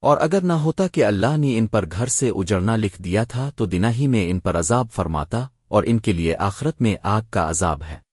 اور اگر نہ ہوتا کہ اللہ نے ان پر گھر سے اجڑنا لکھ دیا تھا تو دنا ہی میں ان پر عذاب فرماتا اور ان کے لیے آخرت میں آگ کا عذاب ہے۔